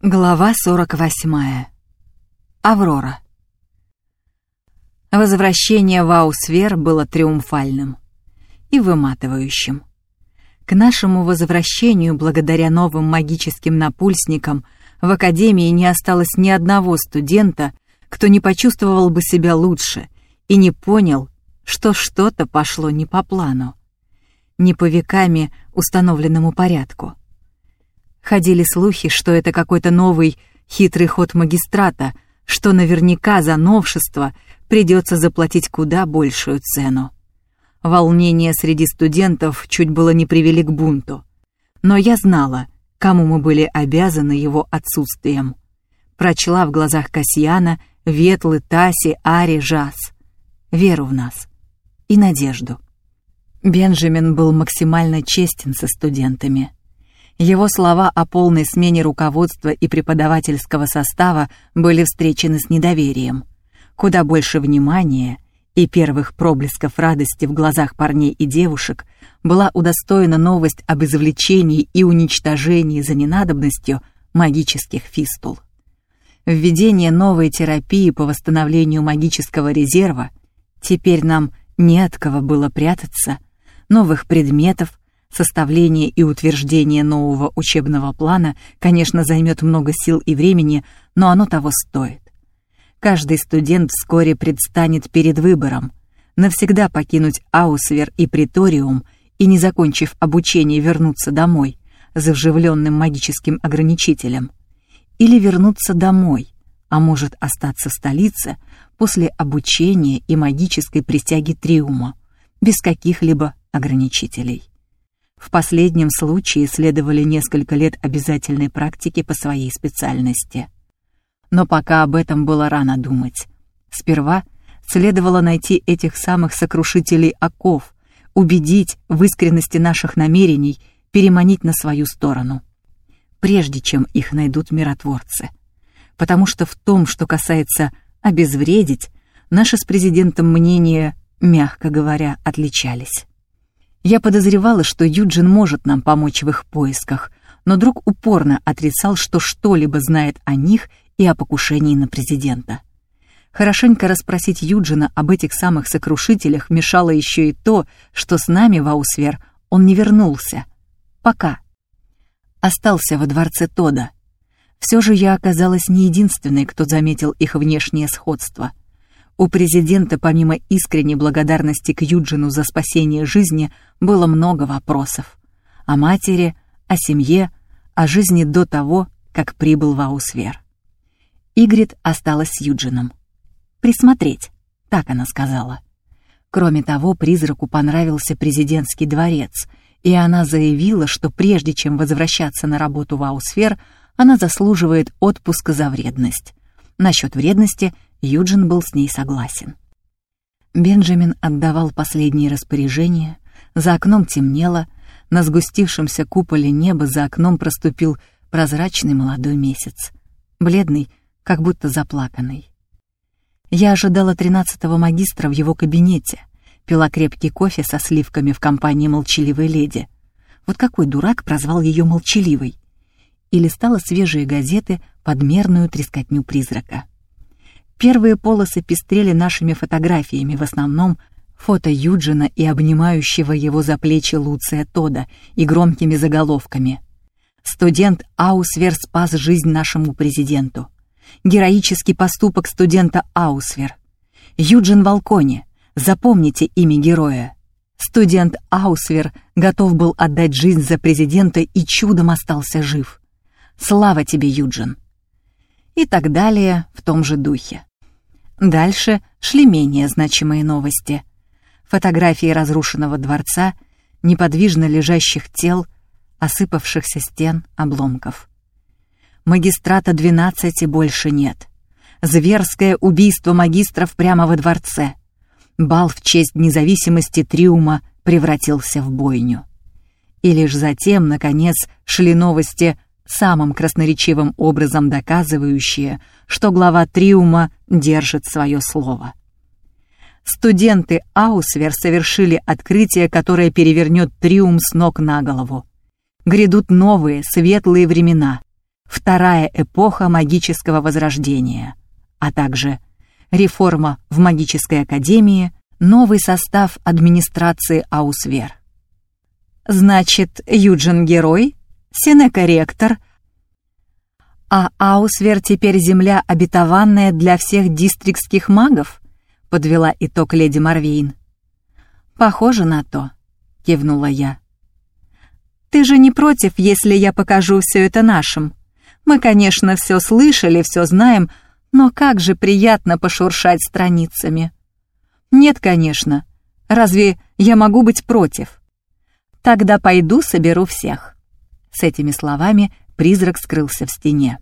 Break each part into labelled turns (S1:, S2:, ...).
S1: Глава 48. Аврора. Возвращение в Аусвер было триумфальным и выматывающим. К нашему возвращению, благодаря новым магическим напульсникам, в Академии не осталось ни одного студента, кто не почувствовал бы себя лучше и не понял, что что-то пошло не по плану, не по веками установленному порядку. Ходили слухи, что это какой-то новый хитрый ход магистрата, что наверняка за новшество придется заплатить куда большую цену. Волнения среди студентов чуть было не привели к бунту. Но я знала, кому мы были обязаны его отсутствием. Прочла в глазах Касьяна, Ветлы, Таси, Ари, Жас. Веру в нас. И надежду. Бенджамин был максимально честен со студентами. Его слова о полной смене руководства и преподавательского состава были встречены с недоверием. Куда больше внимания и первых проблесков радости в глазах парней и девушек была удостоена новость об извлечении и уничтожении за ненадобностью магических фистул. Введение новой терапии по восстановлению магического резерва теперь нам не от кого было прятаться, новых предметов, Составление и утверждение нового учебного плана, конечно, займет много сил и времени, но оно того стоит. Каждый студент вскоре предстанет перед выбором навсегда покинуть Аусвер и Приториум и, не закончив обучение, вернуться домой за вживленным магическим ограничителем. Или вернуться домой, а может остаться в столице после обучения и магической присяги Триума, без каких-либо ограничителей. В последнем случае следовали несколько лет обязательной практики по своей специальности. Но пока об этом было рано думать. Сперва следовало найти этих самых сокрушителей оков, убедить в искренности наших намерений, переманить на свою сторону. Прежде чем их найдут миротворцы. Потому что в том, что касается обезвредить, наши с президентом мнения, мягко говоря, отличались. Я подозревала, что Юджин может нам помочь в их поисках, но друг упорно отрицал, что что-либо знает о них и о покушении на президента. Хорошенько расспросить Юджина об этих самых сокрушителях мешало еще и то, что с нами в Аусвер он не вернулся. Пока. Остался во дворце Тода. Все же я оказалась не единственной, кто заметил их внешнее сходство. У президента, помимо искренней благодарности к Юджину за спасение жизни, было много вопросов. О матери, о семье, о жизни до того, как прибыл в Аусвер. Игрит осталась с Юджином. «Присмотреть», — так она сказала. Кроме того, призраку понравился президентский дворец, и она заявила, что прежде чем возвращаться на работу в Аусфер, она заслуживает отпуска за вредность. Насчет вредности — Юджин был с ней согласен. Бенджамин отдавал последние распоряжения, за окном темнело, на сгустившемся куполе неба за окном проступил прозрачный молодой месяц, бледный, как будто заплаканный. Я ожидала тринадцатого магистра в его кабинете, пила крепкий кофе со сливками в компании молчаливой леди. Вот какой дурак прозвал ее молчаливой? И листала свежие газеты под мерную трескотню призрака. Первые полосы пестрели нашими фотографиями, в основном фото Юджина и обнимающего его за плечи Луция Тода и громкими заголовками. «Студент Аусвер спас жизнь нашему президенту». «Героический поступок студента Аусвер». «Юджин Волкони. Запомните имя героя». Студент Аусвер готов был отдать жизнь за президента и чудом остался жив. Слава тебе, Юджин. И так далее в том же духе. Дальше шли менее значимые новости. Фотографии разрушенного дворца, неподвижно лежащих тел, осыпавшихся стен, обломков. Магистрата 12 больше нет. Зверское убийство магистров прямо во дворце. Бал в честь независимости Триума превратился в бойню. И лишь затем, наконец, шли новости самым красноречивым образом доказывающие, что глава Триума держит свое слово. Студенты Аусвер совершили открытие, которое перевернет Триум с ног на голову. Грядут новые, светлые времена. вторая эпоха магического возрождения, а также реформа в магической академии, новый состав администрации Аусвер. Значит, Юджин герой, Синека ректор, а Аусвер теперь земля обетованная для всех дистрикских магов, подвела итог леди Марвейн. Похоже на то, кивнула я. Ты же не против, если я покажу все это нашим? Мы, конечно, все слышали, все знаем, но как же приятно пошуршать страницами. Нет, конечно. Разве я могу быть против? Тогда пойду соберу всех. С этими словами призрак скрылся в стене.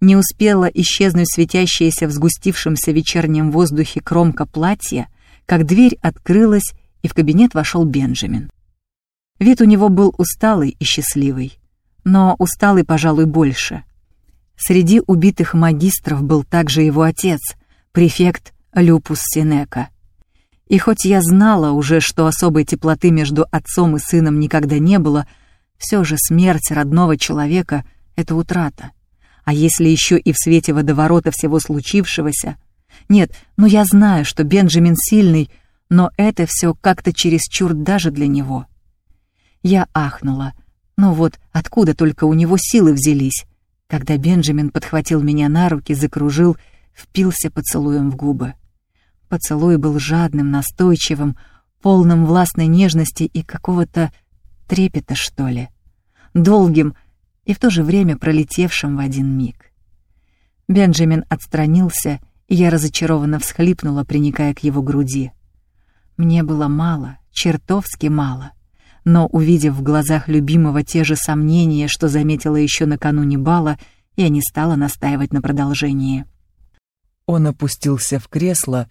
S1: Не успела исчезнуть светящаяся в сгустившемся вечернем воздухе кромка платья, как дверь открылась, и в кабинет вошел Бенджамин. Вид у него был усталый и счастливый, но усталый, пожалуй, больше. Среди убитых магистров был также его отец, префект Люпус Синека. И хоть я знала уже, что особой теплоты между отцом и сыном никогда не было, все же смерть родного человека — это утрата. А если еще и в свете водоворота всего случившегося... Нет, ну я знаю, что Бенджамин сильный, но это все как-то чересчур даже для него. Я ахнула. Ну вот, откуда только у него силы взялись? Когда Бенджамин подхватил меня на руки, закружил, впился поцелуем в губы. Поцелуй был жадным, настойчивым, полным властной нежности и какого-то трепета, что ли. Долгим и в то же время пролетевшим в один миг. Бенджамин отстранился, и я разочарованно всхлипнула, приникая к его груди. Мне было мало, чертовски мало. Но, увидев в глазах любимого те же сомнения, что заметила еще накануне бала, я не стала настаивать на продолжении.
S2: Он опустился в кресло,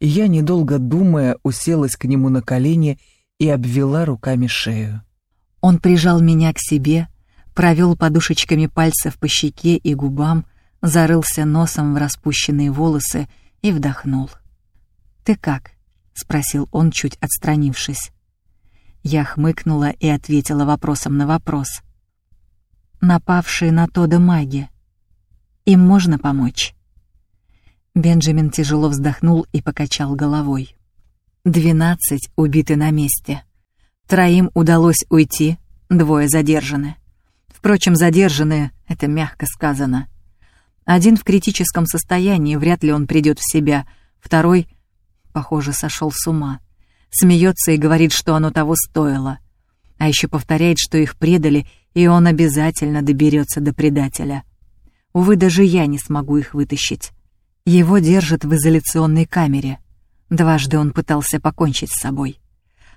S2: и я, недолго думая, уселась к нему на колени и обвела руками шею.
S1: Он прижал меня к себе, провел подушечками пальцев по щеке и губам, зарылся носом в распущенные волосы и вдохнул. «Ты как?» — спросил он, чуть отстранившись. Я хмыкнула и ответила вопросом на вопрос. «Напавшие на Тода маги. Им можно помочь?» Бенджамин тяжело вздохнул и покачал головой. Двенадцать убиты на месте. Троим удалось уйти, двое задержаны. Впрочем, задержанные — это мягко сказано. Один в критическом состоянии, вряд ли он придет в себя. Второй, похоже, сошел с ума. Смеется и говорит, что оно того стоило. А еще повторяет, что их предали, и он обязательно доберется до предателя. Увы, даже я не смогу их вытащить. Его держат в изоляционной камере. Дважды он пытался покончить с собой.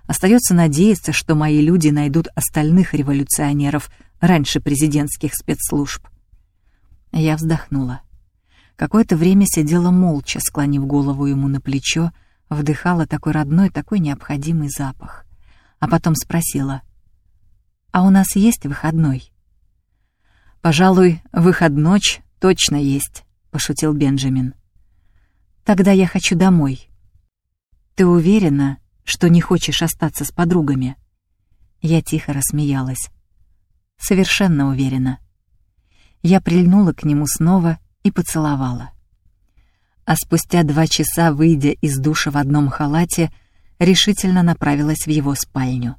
S1: Остается надеяться, что мои люди найдут остальных революционеров раньше президентских спецслужб. Я вздохнула. Какое-то время сидела молча, склонив голову ему на плечо, вдыхала такой родной, такой необходимый запах. А потом спросила, «А у нас есть выходной?» «Пожалуй, выходночь точно есть», пошутил Бенджамин. Тогда я хочу домой. Ты уверена, что не хочешь остаться с подругами? Я тихо рассмеялась. Совершенно уверена. Я прильнула к нему снова и поцеловала. А спустя два часа, выйдя из душа в одном халате, решительно направилась в его спальню.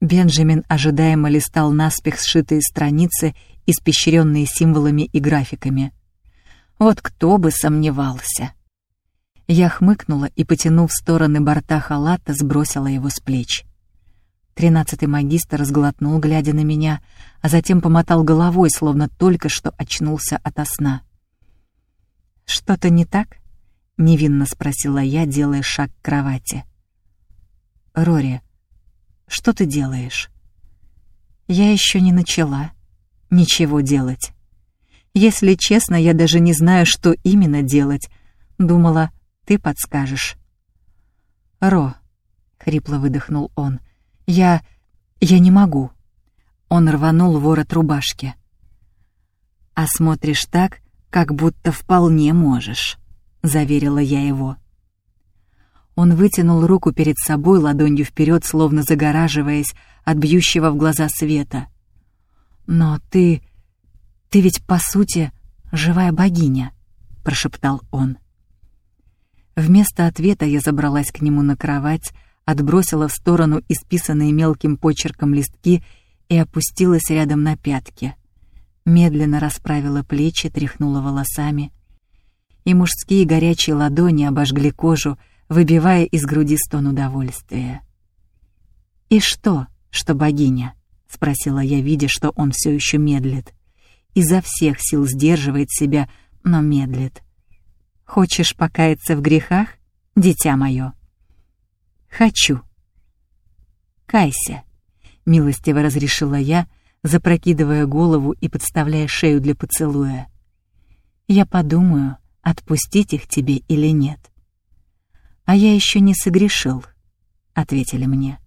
S1: Бенджамин ожидаемо листал наспех сшитые страницы, испещренные символами и графиками. Вот кто бы сомневался. Я хмыкнула и, потянув в стороны борта халата, сбросила его с плеч. Тринадцатый магистр сглотнул, глядя на меня, а затем помотал головой, словно только что очнулся ото сна. «Что-то не так?» — невинно спросила я, делая шаг к кровати. «Рори, что ты делаешь?» «Я еще не начала ничего делать». Если честно, я даже не знаю, что именно делать. Думала, ты подскажешь. «Ро», — хрипло выдохнул он, — «я... я не могу». Он рванул ворот рубашки. «А смотришь так, как будто вполне можешь», — заверила я его. Он вытянул руку перед собой ладонью вперед, словно загораживаясь от бьющего в глаза света. «Но ты... «Ты ведь, по сути, живая богиня», — прошептал он. Вместо ответа я забралась к нему на кровать, отбросила в сторону исписанные мелким почерком листки и опустилась рядом на пятки. Медленно расправила плечи, тряхнула волосами. И мужские горячие ладони обожгли кожу, выбивая из груди стон удовольствия. «И что, что богиня?» — спросила я, видя, что он все еще медлит. Изо всех сил сдерживает себя, но медлит. «Хочешь покаяться в грехах, дитя мое?» «Хочу». «Кайся», — милостиво разрешила я, запрокидывая голову и подставляя шею для поцелуя. «Я подумаю, отпустить их тебе или нет». «А я еще не согрешил», — ответили мне.